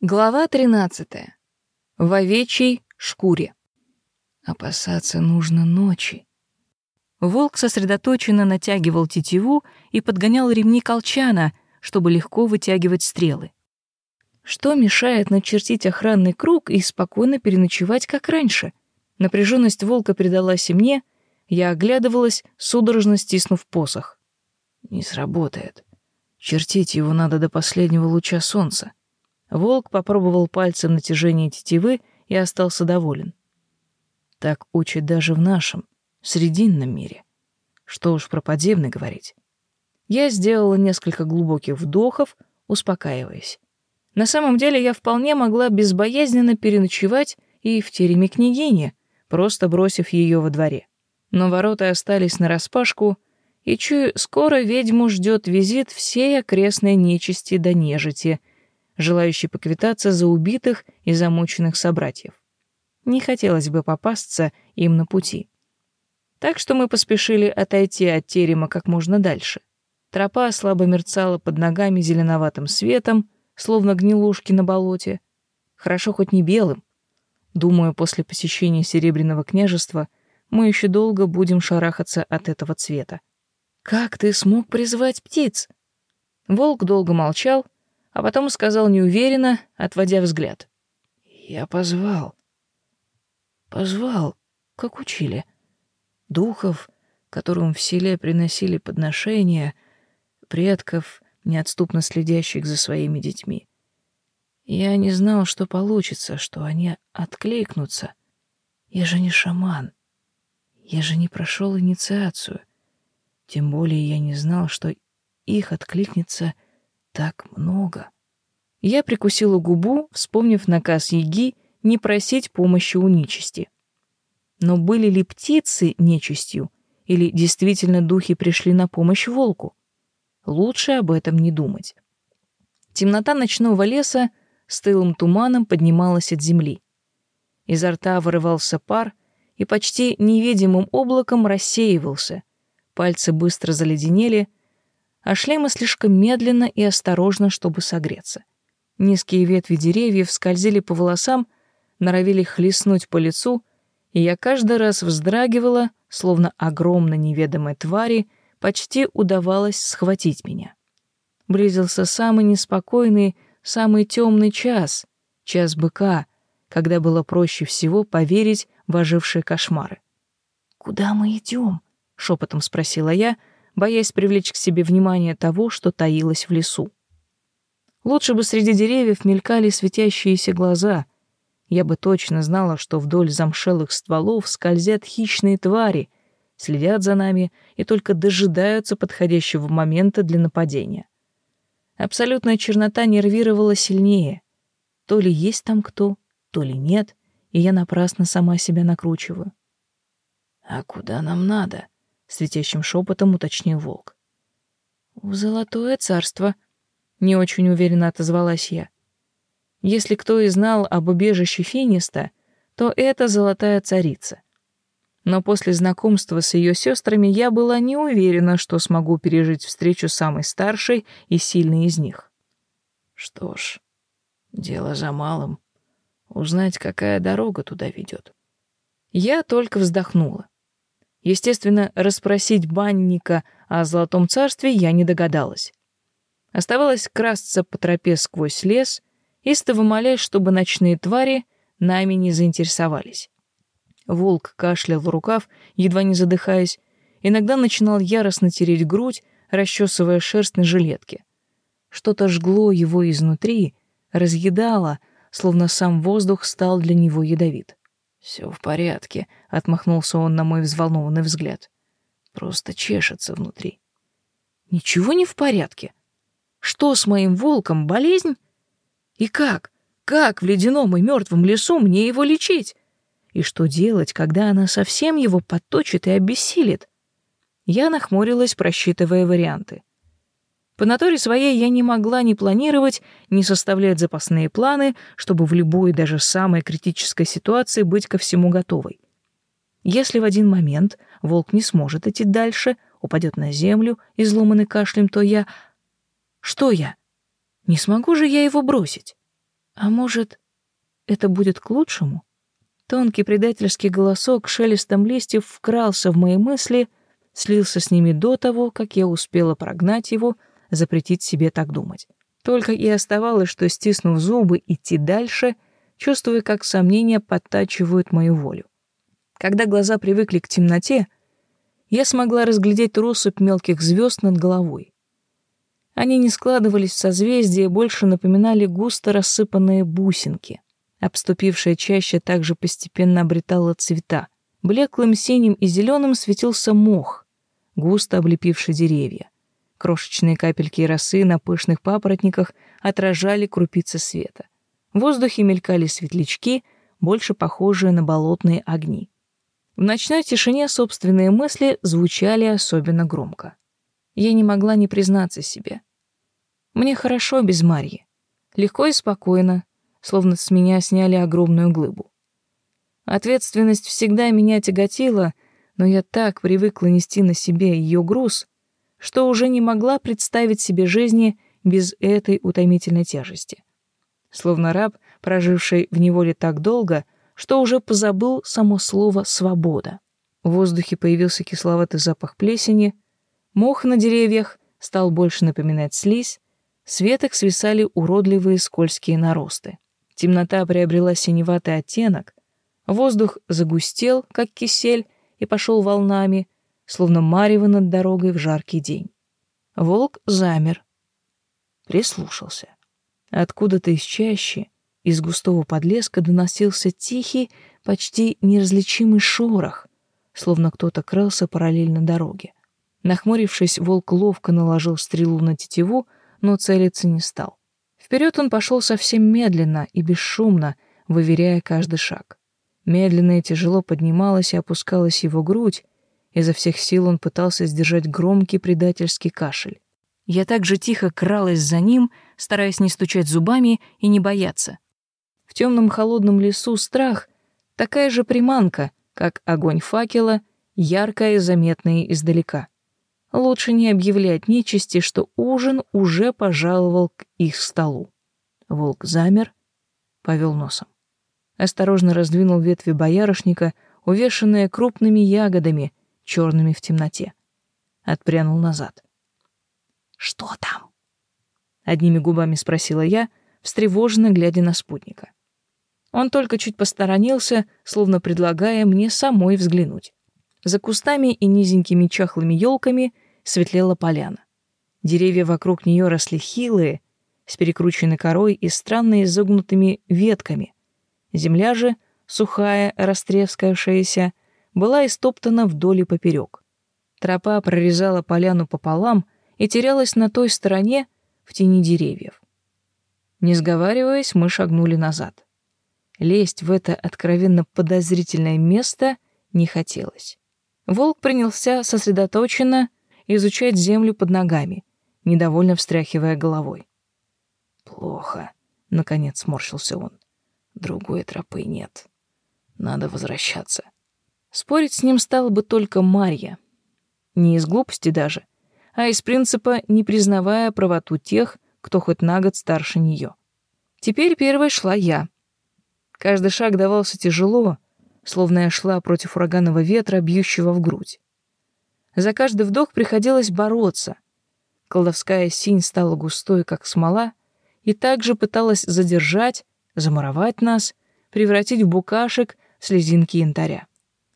Глава 13. В овечьей шкуре. Опасаться нужно ночи. Волк сосредоточенно натягивал тетиву и подгонял ремни колчана, чтобы легко вытягивать стрелы. Что мешает начертить охранный круг и спокойно переночевать, как раньше? Напряженность волка передалась и мне, я оглядывалась, судорожно стиснув посох. Не сработает. Чертить его надо до последнего луча солнца. Волк попробовал пальцем натяжение тетивы и остался доволен. Так учат даже в нашем, срединном мире. Что уж про подземный говорить. Я сделала несколько глубоких вдохов, успокаиваясь. На самом деле я вполне могла безбоязненно переночевать и в тереме княгини, просто бросив ее во дворе. Но ворота остались нараспашку, и чую, скоро ведьму ждет визит всей окрестной нечисти до нежити — желающий поквитаться за убитых и замученных собратьев. Не хотелось бы попасться им на пути. Так что мы поспешили отойти от терема как можно дальше. Тропа слабо мерцала под ногами зеленоватым светом, словно гнилушки на болоте. Хорошо хоть не белым. Думаю, после посещения Серебряного княжества мы еще долго будем шарахаться от этого цвета. «Как ты смог призвать птиц?» Волк долго молчал, а потом сказал неуверенно, отводя взгляд. «Я позвал. Позвал, как учили. Духов, которым в селе приносили подношения, предков, неотступно следящих за своими детьми. Я не знал, что получится, что они откликнутся. Я же не шаман. Я же не прошел инициацию. Тем более я не знал, что их откликнется так много. Я прикусила губу, вспомнив наказ Еги не просить помощи у нечисти. Но были ли птицы нечистью, или действительно духи пришли на помощь волку? Лучше об этом не думать. Темнота ночного леса с тылым туманом поднималась от земли. Изо рта вырывался пар и почти невидимым облаком рассеивался. Пальцы быстро заледенели, а шлемы слишком медленно и осторожно, чтобы согреться. Низкие ветви деревьев скользили по волосам, норовили хлестнуть по лицу, и я каждый раз вздрагивала, словно огромно неведомой твари почти удавалось схватить меня. Близился самый неспокойный, самый темный час, час быка, когда было проще всего поверить в ожившие кошмары. «Куда мы идем?» — шепотом спросила я — боясь привлечь к себе внимание того, что таилось в лесу. Лучше бы среди деревьев мелькали светящиеся глаза. Я бы точно знала, что вдоль замшелых стволов скользят хищные твари, следят за нами и только дожидаются подходящего момента для нападения. Абсолютная чернота нервировала сильнее. То ли есть там кто, то ли нет, и я напрасно сама себя накручиваю. «А куда нам надо?» Светящим шепотом уточнил волк. В золотое царство, не очень уверенно отозвалась я. Если кто и знал об убежище Финиста, то это золотая царица. Но после знакомства с ее сестрами я была не уверена, что смогу пережить встречу самой старшей и сильной из них. Что ж, дело за малым. Узнать, какая дорога туда ведет. Я только вздохнула. Естественно, расспросить банника о Золотом Царстве я не догадалась. Оставалось красться по тропе сквозь лес, истово молясь, чтобы ночные твари нами не заинтересовались. Волк кашлял в рукав, едва не задыхаясь, иногда начинал яростно тереть грудь, расчесывая шерсть на жилетке. Что-то жгло его изнутри, разъедало, словно сам воздух стал для него ядовит. Все в порядке, отмахнулся он на мой взволнованный взгляд. Просто чешется внутри. Ничего не в порядке. Что с моим волком, болезнь? И как? Как в ледяном и мертвом лесу мне его лечить? И что делать, когда она совсем его подточит и обессилит? Я нахмурилась, просчитывая варианты. По натуре своей я не могла ни планировать, ни составлять запасные планы, чтобы в любой, даже самой критической ситуации быть ко всему готовой. Если в один момент волк не сможет идти дальше, упадет на землю, изломанный кашлем, то я... Что я? Не смогу же я его бросить? А может, это будет к лучшему? Тонкий предательский голосок шелестом листьев вкрался в мои мысли, слился с ними до того, как я успела прогнать его, запретить себе так думать. Только и оставалось, что, стиснув зубы, идти дальше, чувствуя, как сомнения подтачивают мою волю. Когда глаза привыкли к темноте, я смогла разглядеть россыпь мелких звезд над головой. Они не складывались в созвездия, больше напоминали густо рассыпанные бусинки. Обступившая чаще также постепенно обретала цвета. Блеклым синим и зеленым светился мох, густо облепивший деревья. Крошечные капельки росы на пышных папоротниках отражали крупицы света. В воздухе мелькали светлячки, больше похожие на болотные огни. В ночной тишине собственные мысли звучали особенно громко. Я не могла не признаться себе. Мне хорошо без Марьи. Легко и спокойно, словно с меня сняли огромную глыбу. Ответственность всегда меня тяготила, но я так привыкла нести на себе ее груз, что уже не могла представить себе жизни без этой утомительной тяжести. Словно раб, проживший в неволе так долго, что уже позабыл само слово «свобода». В воздухе появился кисловатый запах плесени, Мох на деревьях стал больше напоминать слизь, с веток свисали уродливые скользкие наросты. Темнота приобрела синеватый оттенок, воздух загустел, как кисель, и пошел волнами, словно марево над дорогой в жаркий день. Волк замер, прислушался. Откуда-то из чащи, из густого подлеска доносился тихий, почти неразличимый шорох, словно кто-то крался параллельно дороге. Нахмурившись, волк ловко наложил стрелу на тетиву, но целиться не стал. Вперед он пошел совсем медленно и бесшумно, выверяя каждый шаг. Медленно и тяжело поднималась и опускалась его грудь, изо всех сил он пытался сдержать громкий предательский кашель. Я также тихо кралась за ним, стараясь не стучать зубами и не бояться. В темном холодном лесу страх — такая же приманка, как огонь факела, яркая и заметная издалека. Лучше не объявлять нечисти, что ужин уже пожаловал к их столу. Волк замер, повел носом. Осторожно раздвинул ветви боярышника, увешанные крупными ягодами, черными в темноте. Отпрянул назад. «Что там?» Одними губами спросила я, встревоженно глядя на спутника. Он только чуть посторонился, словно предлагая мне самой взглянуть. За кустами и низенькими чахлыми елками светлела поляна. Деревья вокруг нее росли хилые, с перекрученной корой и странно изогнутыми ветками. Земля же, сухая, растрескавшаяся, была истоптана вдоль и поперек. Тропа прорезала поляну пополам и терялась на той стороне в тени деревьев. Не сговариваясь, мы шагнули назад. Лезть в это откровенно подозрительное место не хотелось. Волк принялся сосредоточенно изучать землю под ногами, недовольно встряхивая головой. «Плохо», — наконец сморщился он. «Другой тропы нет. Надо возвращаться». Спорить с ним стала бы только Марья. Не из глупости даже, а из принципа, не признавая правоту тех, кто хоть на год старше нее. Теперь первой шла я. Каждый шаг давался тяжело, словно я шла против ураганного ветра, бьющего в грудь. За каждый вдох приходилось бороться. Колдовская синь стала густой, как смола, и также пыталась задержать, замуровать нас, превратить в букашек слезинки янтаря.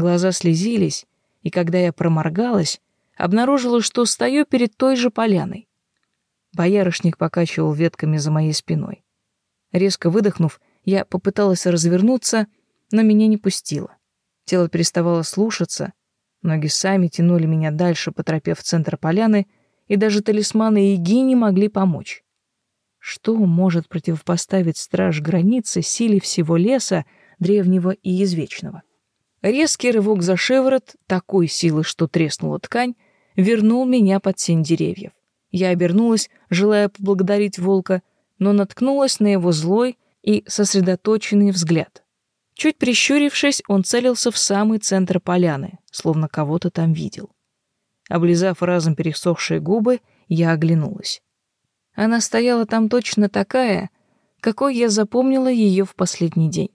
Глаза слезились, и когда я проморгалась, обнаружила, что стою перед той же поляной. Боярышник покачивал ветками за моей спиной. Резко выдохнув, я попыталась развернуться, но меня не пустило. Тело переставало слушаться, Ноги сами тянули меня дальше по в центр поляны, и даже талисманы Иги не могли помочь. Что может противопоставить страж границы силе всего леса, древнего и извечного? Резкий рывок за шиворот, такой силы, что треснула ткань, вернул меня под сень деревьев. Я обернулась, желая поблагодарить волка, но наткнулась на его злой и сосредоточенный взгляд. Чуть прищурившись, он целился в самый центр поляны, словно кого-то там видел. Облизав разом пересохшие губы, я оглянулась. Она стояла там точно такая, какой я запомнила ее в последний день.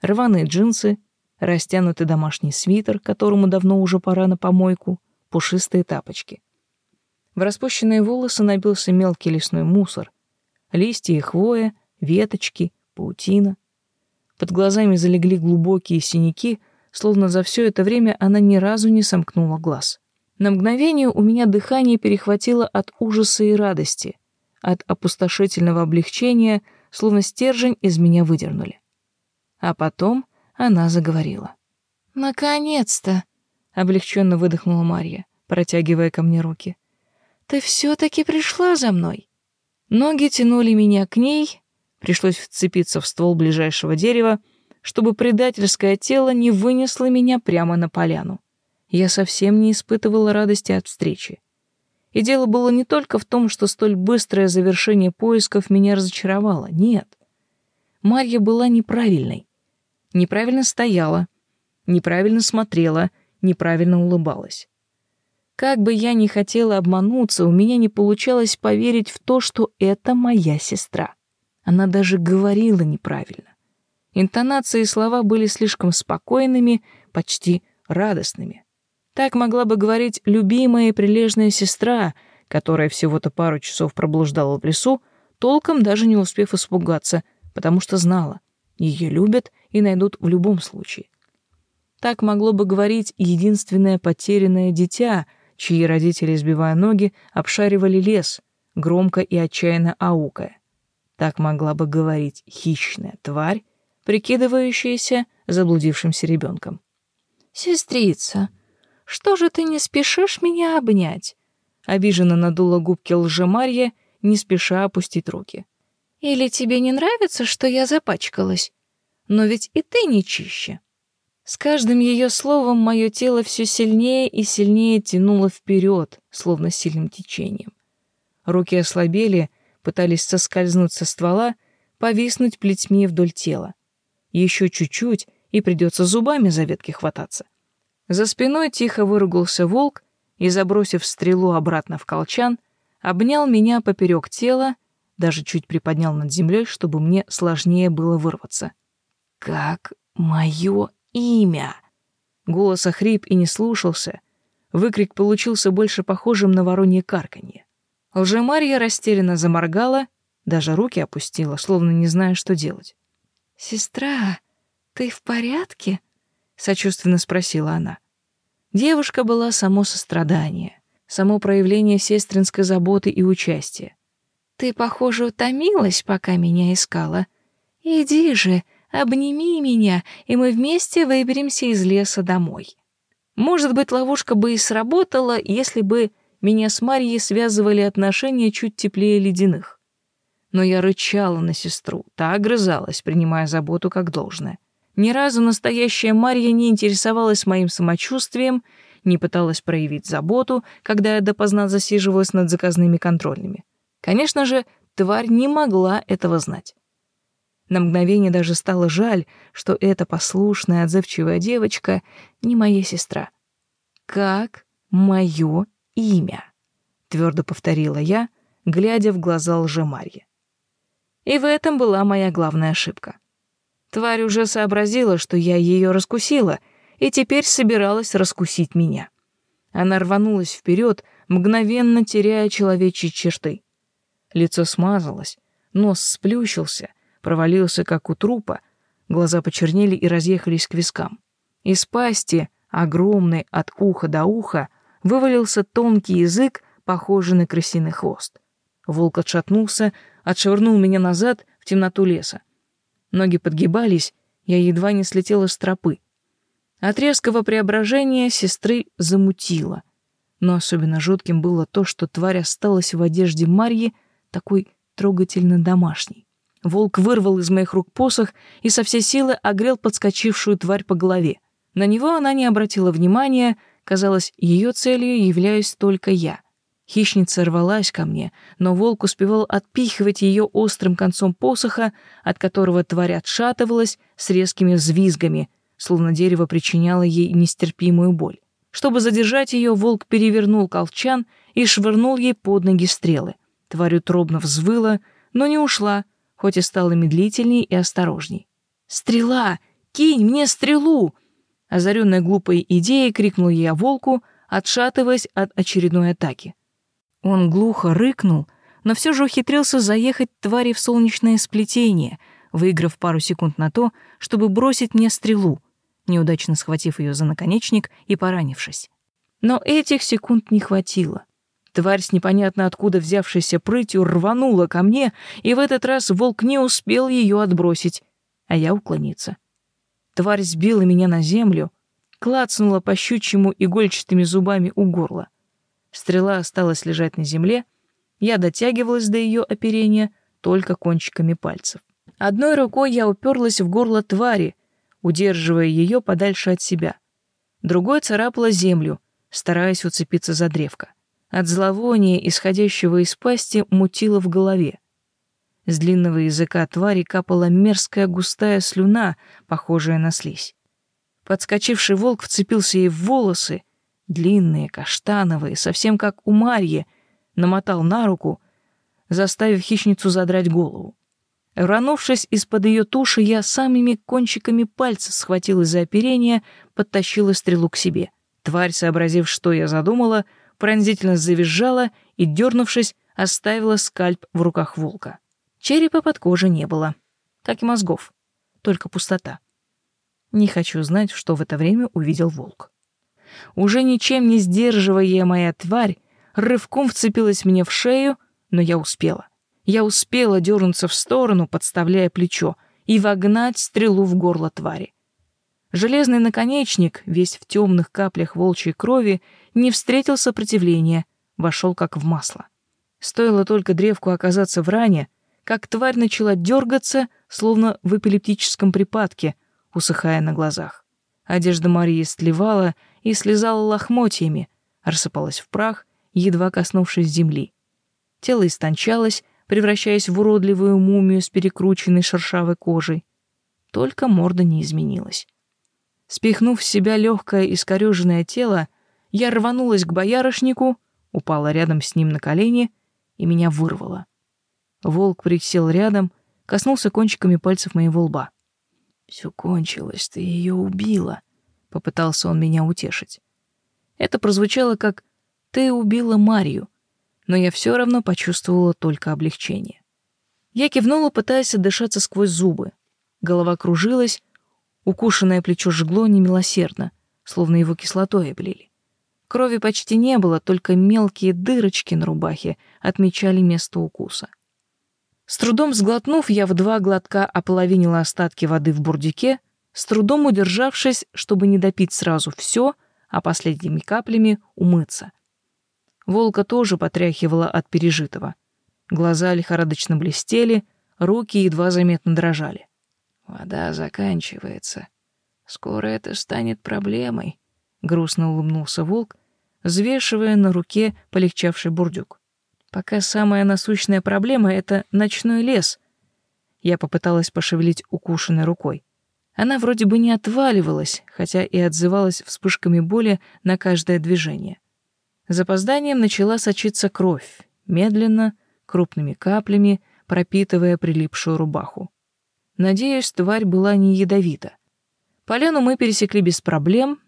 Рваные джинсы, растянутый домашний свитер, которому давно уже пора на помойку, пушистые тапочки. В распущенные волосы набился мелкий лесной мусор, листья и хвоя, веточки, паутина. Под глазами залегли глубокие синяки, словно за все это время она ни разу не сомкнула глаз. На мгновение у меня дыхание перехватило от ужаса и радости, от опустошительного облегчения, словно стержень из меня выдернули. А потом она заговорила. «Наконец-то!» — облегченно выдохнула Марья, протягивая ко мне руки. «Ты все-таки пришла за мной!» Ноги тянули меня к ней, пришлось вцепиться в ствол ближайшего дерева, чтобы предательское тело не вынесло меня прямо на поляну я совсем не испытывала радости от встречи. И дело было не только в том, что столь быстрое завершение поисков меня разочаровало. Нет. Марья была неправильной. Неправильно стояла, неправильно смотрела, неправильно улыбалась. Как бы я ни хотела обмануться, у меня не получалось поверить в то, что это моя сестра. Она даже говорила неправильно. Интонации и слова были слишком спокойными, почти радостными. Так могла бы говорить любимая и прилежная сестра, которая всего-то пару часов проблуждала в лесу, толком даже не успев испугаться, потому что знала, ее любят и найдут в любом случае. Так могло бы говорить единственное потерянное дитя, чьи родители, сбивая ноги, обшаривали лес, громко и отчаянно аукая. Так могла бы говорить хищная тварь, прикидывающаяся заблудившимся ребенком. «Сестрица, что же ты не спешишь меня обнять?» Обиженно надула губки лжемарья, не спеша опустить руки. «Или тебе не нравится, что я запачкалась? Но ведь и ты не чище». С каждым ее словом мое тело все сильнее и сильнее тянуло вперед, словно сильным течением. Руки ослабели, пытались соскользнуть со ствола, повиснуть плетьми вдоль тела. Еще чуть-чуть, и придется зубами за ветки хвататься. За спиной тихо выругался волк и, забросив стрелу обратно в колчан, обнял меня поперек тела, даже чуть приподнял над землей, чтобы мне сложнее было вырваться. «Как мое имя?» Голос охрип и не слушался. Выкрик получился больше похожим на воронье карканье. Лжемарья растерянно заморгала, даже руки опустила, словно не зная, что делать. «Сестра, ты в порядке?» — сочувственно спросила она. Девушка была само сострадание, само проявление сестринской заботы и участия. «Ты, похоже, утомилась, пока меня искала. Иди же, обними меня, и мы вместе выберемся из леса домой». Может быть, ловушка бы и сработала, если бы меня с Марьей связывали отношения чуть теплее ледяных. Но я рычала на сестру, та огрызалась, принимая заботу как должное. Ни разу настоящая Марья не интересовалась моим самочувствием, не пыталась проявить заботу, когда я допоздна засиживалась над заказными контрольными. Конечно же, тварь не могла этого знать. На мгновение даже стало жаль, что эта послушная, отзывчивая девочка не моя сестра. «Как мое имя?» — твердо повторила я, глядя в глаза лжемарьи. И в этом была моя главная ошибка. Тварь уже сообразила, что я ее раскусила, и теперь собиралась раскусить меня. Она рванулась вперед, мгновенно теряя человечьи черты. Лицо смазалось, нос сплющился, провалился, как у трупа, глаза почернели и разъехались к вискам. Из пасти, огромной от уха до уха, вывалился тонкий язык, похожий на крысиный хвост. Волк отшатнулся, отшвырнул меня назад в темноту леса. Ноги подгибались, я едва не слетела с тропы. От резкого преображения сестры замутило. Но особенно жутким было то, что тварь осталась в одежде Марьи, такой трогательно домашней. Волк вырвал из моих рук посох и со всей силы огрел подскочившую тварь по голове. На него она не обратила внимания, казалось, ее целью являюсь только я. Хищница рвалась ко мне, но волк успевал отпихивать ее острым концом посоха, от которого тварь отшатывалась с резкими взвизгами, словно дерево причиняло ей нестерпимую боль. Чтобы задержать ее, волк перевернул колчан и швырнул ей под ноги стрелы. Тварь утробно взвыла, но не ушла, хоть и стала медлительней и осторожней. «Стрела! Кинь мне стрелу!» Озаренная глупой идеей, крикнул я волку, отшатываясь от очередной атаки. Он глухо рыкнул, но все же ухитрился заехать твари в солнечное сплетение, выиграв пару секунд на то, чтобы бросить мне стрелу, неудачно схватив ее за наконечник и поранившись. Но этих секунд не хватило. Тварь с непонятно откуда взявшейся прытью рванула ко мне, и в этот раз волк не успел ее отбросить, а я уклониться. Тварь сбила меня на землю, клацнула по щучьему игольчатыми зубами у горла. Стрела осталась лежать на земле, я дотягивалась до ее оперения только кончиками пальцев. Одной рукой я уперлась в горло твари, удерживая ее подальше от себя. Другой царапала землю, стараясь уцепиться за древко. От зловония, исходящего из пасти, мутило в голове. С длинного языка твари капала мерзкая густая слюна, похожая на слизь. Подскочивший волк вцепился ей в волосы, длинные, каштановые, совсем как у Марьи, намотал на руку, заставив хищницу задрать голову. Рванувшись из-под ее туши, я самыми кончиками пальцев схватила за оперение, подтащила стрелу к себе. Тварь, сообразив, что я задумала, пронзительно завизжала и, дернувшись, оставила скальп в руках волка. Черепа под кожей не было, как и мозгов, только пустота. Не хочу знать, что в это время увидел волк. Уже ничем не сдерживая моя тварь, рывком вцепилась мне в шею, но я успела. Я успела дернуться в сторону, подставляя плечо, и вогнать стрелу в горло твари. Железный наконечник, весь в темных каплях волчьей крови, не встретил сопротивления, вошел как в масло. Стоило только древку оказаться в ране, как тварь начала дергаться, словно в эпилептическом припадке, усыхая на глазах. Одежда Марии стлевала и слезала лохмотьями, рассыпалась в прах, едва коснувшись земли. Тело истончалось, превращаясь в уродливую мумию с перекрученной шершавой кожей. Только морда не изменилась. Спихнув с себя легкое искореженное тело, я рванулась к боярышнику, упала рядом с ним на колени и меня вырвало. Волк присел рядом, коснулся кончиками пальцев моего лба. «Все кончилось, ты ее убила», — попытался он меня утешить. Это прозвучало как «ты убила Марию», но я все равно почувствовала только облегчение. Я кивнула, пытаясь отдышаться сквозь зубы. Голова кружилась, укушенное плечо жгло немилосердно, словно его кислотой облили. Крови почти не было, только мелкие дырочки на рубахе отмечали место укуса. С трудом сглотнув, я в два глотка ополовинила остатки воды в бурдике, с трудом удержавшись, чтобы не допить сразу все, а последними каплями умыться. Волка тоже потряхивала от пережитого. Глаза лихорадочно блестели, руки едва заметно дрожали. «Вода заканчивается. Скоро это станет проблемой», — грустно улыбнулся волк, взвешивая на руке полегчавший бурдюк. Пока самая насущная проблема — это ночной лес. Я попыталась пошевелить укушенной рукой. Она вроде бы не отваливалась, хотя и отзывалась вспышками боли на каждое движение. Запозданием начала сочиться кровь, медленно, крупными каплями, пропитывая прилипшую рубаху. Надеюсь, тварь была не ядовита. Поляну мы пересекли без проблем,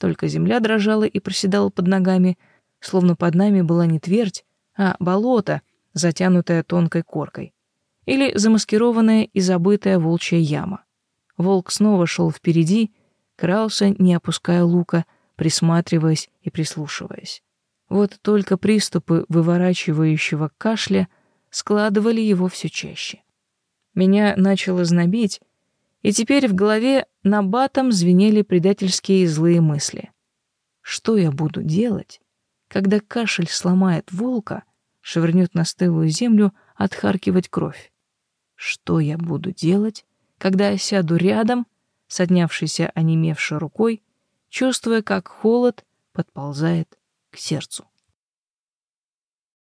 только земля дрожала и проседала под ногами, словно под нами была не твердь, а болото, затянутое тонкой коркой, или замаскированная и забытая волчья яма. Волк снова шел впереди, крался, не опуская лука, присматриваясь и прислушиваясь. Вот только приступы выворачивающего кашля складывали его все чаще. Меня начало знобить, и теперь в голове набатом звенели предательские злые мысли. Что я буду делать, когда кашель сломает волка, швырнет на стылую землю отхаркивать кровь. Что я буду делать, когда я сяду рядом, соднявшейся онемевшей рукой, чувствуя, как холод подползает к сердцу?